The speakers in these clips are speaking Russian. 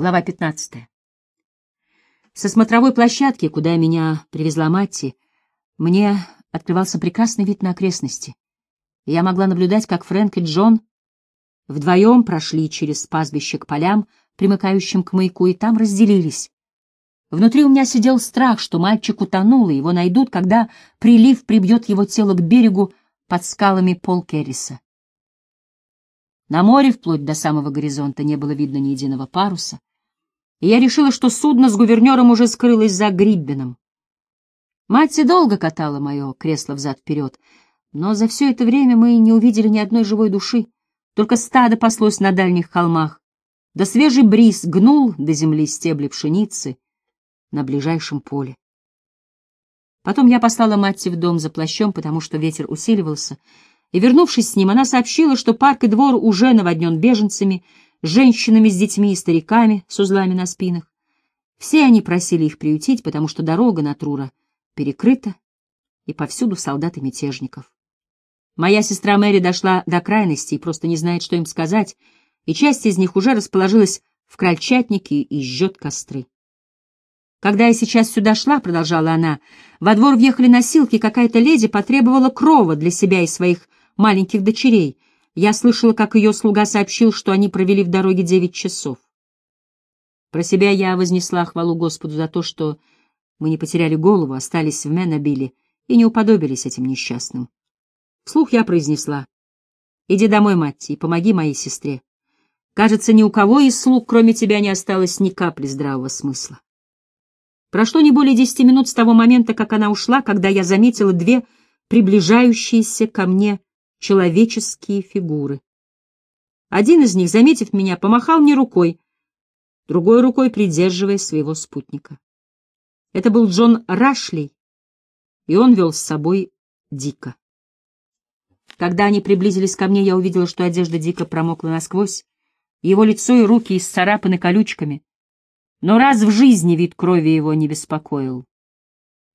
Глава 15. Со смотровой площадки, куда меня привезла Матти, мне открывался прекрасный вид на окрестности. Я могла наблюдать, как Фрэнк и Джон вдвоем прошли через пастбище к полям, примыкающим к маяку, и там разделились. Внутри у меня сидел страх, что мальчик утонул, и его найдут, когда прилив прибьет его тело к берегу под скалами Пол Керриса. На море, вплоть до самого горизонта, не было видно ни единого паруса, и я решила, что судно с гувернером уже скрылось за Гриббеном. Мать долго катала мое кресло взад-вперед, но за все это время мы не увидели ни одной живой души, только стадо паслось на дальних холмах, да свежий бриз гнул до земли стебли пшеницы на ближайшем поле. Потом я послала Матти в дом за плащом, потому что ветер усиливался, и, вернувшись с ним, она сообщила, что парк и двор уже наводнен беженцами, женщинами с детьми и стариками с узлами на спинах. Все они просили их приютить, потому что дорога на Трура перекрыта, и повсюду солдаты мятежников. Моя сестра Мэри дошла до крайности и просто не знает, что им сказать, и часть из них уже расположилась в крольчатнике и жжет костры. Когда я сейчас сюда шла, — продолжала она, — во двор въехали носилки, какая-то леди потребовала крова для себя и своих маленьких дочерей. Я слышала, как ее слуга сообщил, что они провели в дороге девять часов. Про себя я вознесла хвалу Господу за то, что мы не потеряли голову, остались в Менобиле и не уподобились этим несчастным. Вслух я произнесла. «Иди домой, мать, и помоги моей сестре. Кажется, ни у кого из слуг, кроме тебя, не осталось ни капли здравого смысла». Прошло не более десяти минут с того момента, как она ушла, когда я заметила две приближающиеся ко мне человеческие фигуры. Один из них, заметив меня, помахал мне рукой, другой рукой придерживая своего спутника. Это был Джон Рашли, и он вел с собой Дика. Когда они приблизились ко мне, я увидела, что одежда Дика промокла насквозь, его лицо и руки исцарапаны колючками, но раз в жизни вид крови его не беспокоил.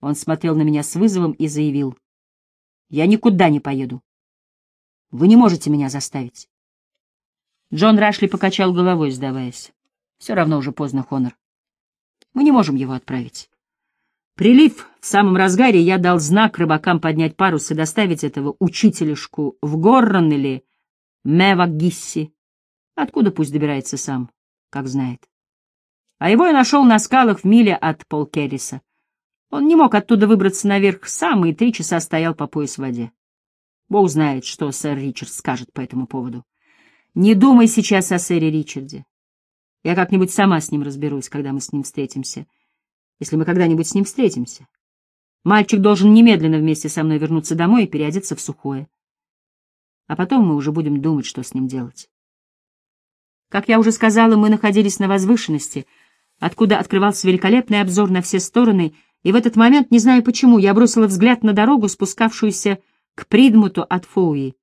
Он смотрел на меня с вызовом и заявил, «Я никуда не поеду. Вы не можете меня заставить». Джон Рашли покачал головой, сдаваясь. «Все равно уже поздно, Хонор. Мы не можем его отправить. Прилив в самом разгаре, я дал знак рыбакам поднять парус и доставить этого учителешку в Горрон или Мевагисси, откуда пусть добирается сам, как знает. А его я нашел на скалах в миле от Полкериса. Он не мог оттуда выбраться наверх сам и три часа стоял по пояс в воде. Бог знает, что сэр Ричард скажет по этому поводу. Не думай сейчас о сэре Ричарде. Я как-нибудь сама с ним разберусь, когда мы с ним встретимся — если мы когда-нибудь с ним встретимся. Мальчик должен немедленно вместе со мной вернуться домой и переодеться в сухое. А потом мы уже будем думать, что с ним делать. Как я уже сказала, мы находились на возвышенности, откуда открывался великолепный обзор на все стороны, и в этот момент, не знаю почему, я бросила взгляд на дорогу, спускавшуюся к Придмуту от Фоуи.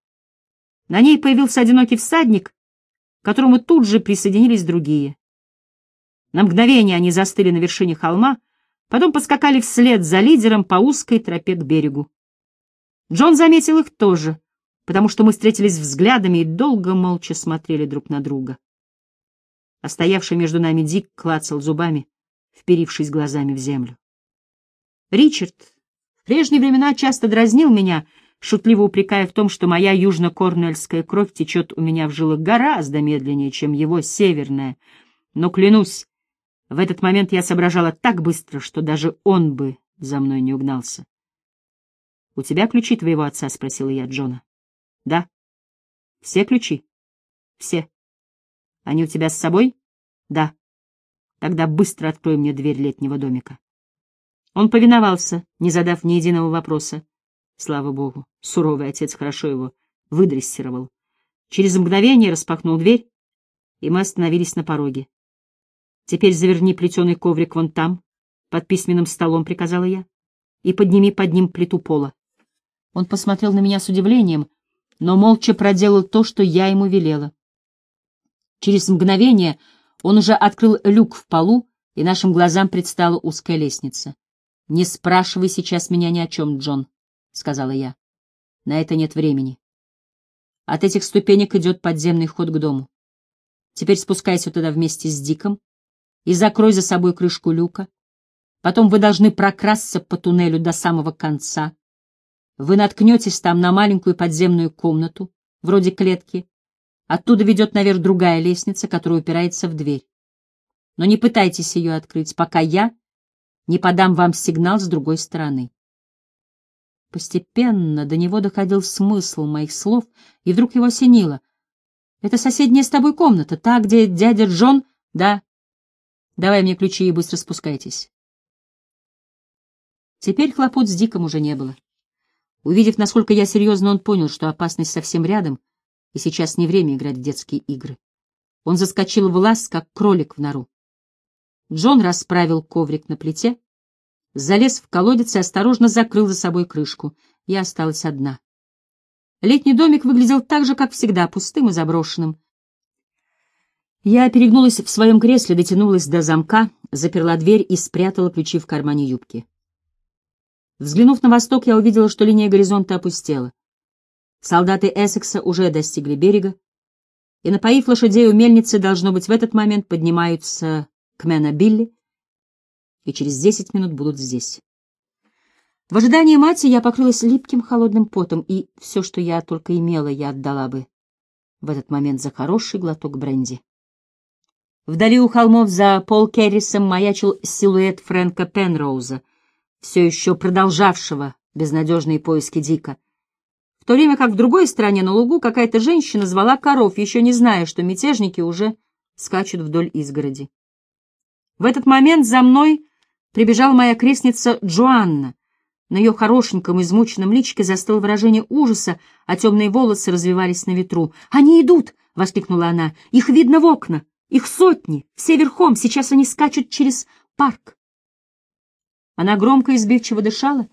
На ней появился одинокий всадник, к которому тут же присоединились другие. На мгновение они застыли на вершине холма, потом поскакали вслед за лидером по узкой тропе к берегу. Джон заметил их тоже, потому что мы встретились взглядами и долго молча смотрели друг на друга. А стоявший между нами Дик клацал зубами, вперившись глазами в землю. Ричард в прежние времена часто дразнил меня, шутливо упрекая в том, что моя южно-корнуэльская кровь течет у меня в жилах гораздо медленнее, чем его северная. Но, клянусь, в этот момент я соображала так быстро, что даже он бы за мной не угнался. — У тебя ключи твоего отца? — спросила я Джона. — Да. — Все ключи? — Все. — Они у тебя с собой? — Да. — Тогда быстро открой мне дверь летнего домика. Он повиновался, не задав ни единого вопроса. Слава богу, суровый отец хорошо его выдрессировал. Через мгновение распахнул дверь, и мы остановились на пороге. Теперь заверни плетеный коврик вон там, под письменным столом, — приказала я, — и подними под ним плиту пола. Он посмотрел на меня с удивлением, но молча проделал то, что я ему велела. Через мгновение он уже открыл люк в полу, и нашим глазам предстала узкая лестница. — Не спрашивай сейчас меня ни о чем, Джон, — сказала я. — На это нет времени. От этих ступенек идет подземный ход к дому. Теперь спускайся туда вместе с Диком и закрой за собой крышку люка. Потом вы должны прокрасться по туннелю до самого конца. Вы наткнетесь там на маленькую подземную комнату, вроде клетки. Оттуда ведет наверх другая лестница, которая упирается в дверь. Но не пытайтесь ее открыть, пока я не подам вам сигнал с другой стороны. Постепенно до него доходил смысл моих слов, и вдруг его осенило. «Это соседняя с тобой комната, та, где дядя Джон...» «Да. Давай мне ключи и быстро спускайтесь». Теперь хлопот с Диком уже не было. Увидев, насколько я серьезно, он понял, что опасность совсем рядом, и сейчас не время играть в детские игры. Он заскочил в лаз, как кролик в нору. Джон расправил коврик на плите, залез в колодец и осторожно закрыл за собой крышку. Я осталась одна. Летний домик выглядел так же, как всегда, пустым и заброшенным. Я перегнулась в своем кресле, дотянулась до замка, заперла дверь и спрятала ключи в кармане юбки. Взглянув на восток, я увидела, что линия горизонта опустела. Солдаты Эссекса уже достигли берега, и, напоив лошадей у мельницы, должно быть, в этот момент поднимаются к Мэна-Билли и через десять минут будут здесь. В ожидании мати я покрылась липким холодным потом, и все, что я только имела, я отдала бы в этот момент за хороший глоток бренди. Вдали у холмов за Пол Керрисом маячил силуэт Фрэнка Пенроуза — все еще продолжавшего безнадежные поиски Дика. В то время как в другой стороне на лугу какая-то женщина звала коров, еще не зная, что мятежники уже скачут вдоль изгороди. В этот момент за мной прибежала моя крестница Джоанна. На ее хорошеньком измученном личике застыло выражение ужаса, а темные волосы развивались на ветру. «Они идут!» — воскликнула она. «Их видно в окна! Их сотни! Все верхом! Сейчас они скачут через парк!» Она громко и сбивчиво дышала,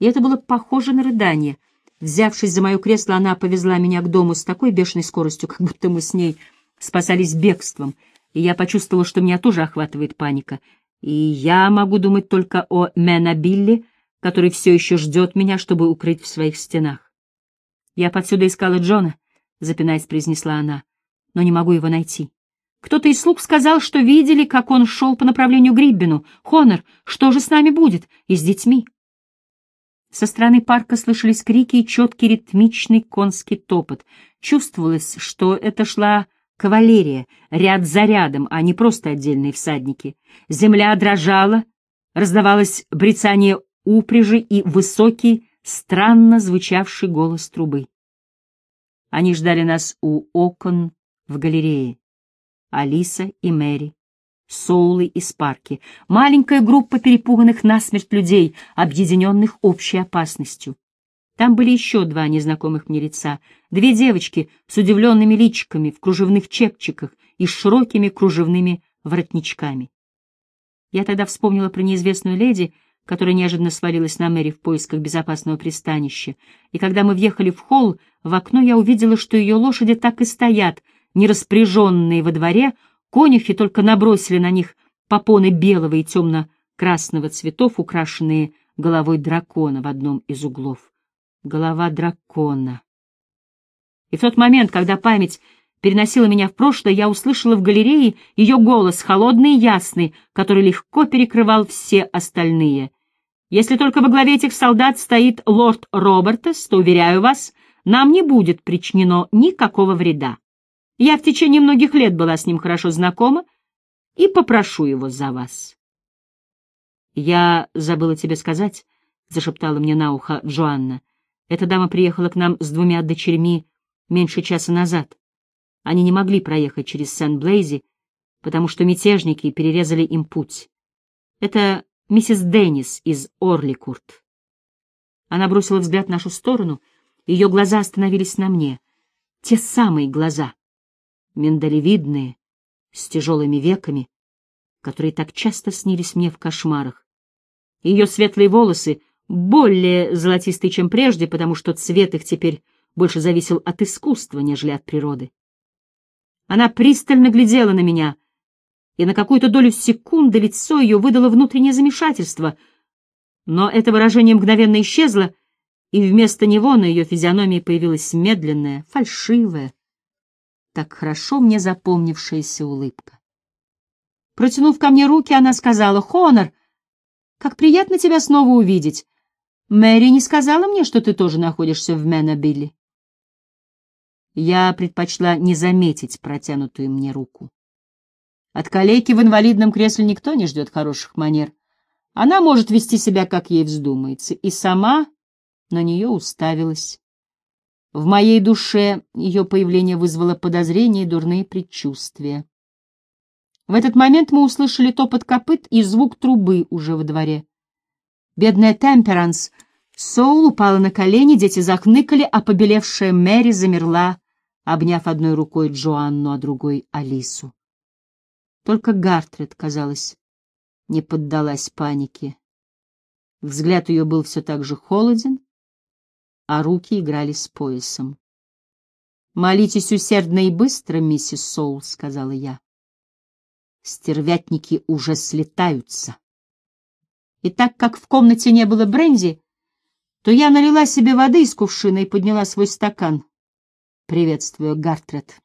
и это было похоже на рыдание. Взявшись за мое кресло, она повезла меня к дому с такой бешеной скоростью, как будто мы с ней спасались бегством, и я почувствовала, что меня тоже охватывает паника. И я могу думать только о Менабилле, который все еще ждет меня, чтобы укрыть в своих стенах. «Я подсюда искала Джона», — запинаясь, произнесла она, — «но не могу его найти. Кто-то из слуг сказал, что видели, как он шел по направлению к Гриббину. Хонор, что же с нами будет? И с детьми? Со стороны парка слышались крики и четкий ритмичный конский топот. Чувствовалось, что это шла кавалерия, ряд за рядом, а не просто отдельные всадники. Земля дрожала, раздавалось брецание упряжи и высокий, странно звучавший голос трубы. Они ждали нас у окон в галерее. Алиса и Мэри, Соулы и Спарки, маленькая группа перепуганных насмерть людей, объединенных общей опасностью. Там были еще два незнакомых мне лица, две девочки с удивленными личиками в кружевных чепчиках и с широкими кружевными воротничками. Я тогда вспомнила про неизвестную леди, которая неожиданно свалилась на Мэри в поисках безопасного пристанища, и когда мы въехали в холл, в окно я увидела, что ее лошади так и стоят — нераспряженные во дворе, конюхи только набросили на них попоны белого и темно-красного цветов, украшенные головой дракона в одном из углов. Голова дракона. И в тот момент, когда память переносила меня в прошлое, я услышала в галерее ее голос, холодный и ясный, который легко перекрывал все остальные. «Если только во главе этих солдат стоит лорд Робертес, то, уверяю вас, нам не будет причинено никакого вреда. Я в течение многих лет была с ним хорошо знакома и попрошу его за вас. «Я забыла тебе сказать», — зашептала мне на ухо Джоанна. «Эта дама приехала к нам с двумя дочерьми меньше часа назад. Они не могли проехать через Сент-Блейзи, потому что мятежники перерезали им путь. Это миссис Деннис из Орликурт». Она бросила взгляд в нашу сторону, ее глаза остановились на мне. Те самые глаза, миндалевидные, с тяжелыми веками, которые так часто снились мне в кошмарах. Ее светлые волосы более золотистые, чем прежде, потому что цвет их теперь больше зависел от искусства, нежели от природы. Она пристально глядела на меня, и на какую-то долю секунды лицо ее выдало внутреннее замешательство, но это выражение мгновенно исчезло, и вместо него на ее физиономии появилась медленная, фальшивая, так хорошо мне запомнившаяся улыбка. Протянув ко мне руки, она сказала, «Хонор, как приятно тебя снова увидеть. Мэри не сказала мне, что ты тоже находишься в Менобилли». Я предпочла не заметить протянутую мне руку. От калеки в инвалидном кресле никто не ждет хороших манер. Она может вести себя, как ей вздумается, и сама на нее уставилась. В моей душе ее появление вызвало подозрения и дурные предчувствия. В этот момент мы услышали топот копыт и звук трубы уже во дворе. Бедная Темперанс Соул упала на колени, дети захныкали, а побелевшая Мэри замерла, обняв одной рукой Джоанну, а другой — Алису. Только Гартред, казалось, не поддалась панике. Взгляд ее был все так же холоден, а руки играли с поясом. «Молитесь усердно и быстро, миссис Соул», — сказала я. «Стервятники уже слетаются». И так как в комнате не было бренди, то я налила себе воды из кувшина и подняла свой стакан, приветствуя Гартред.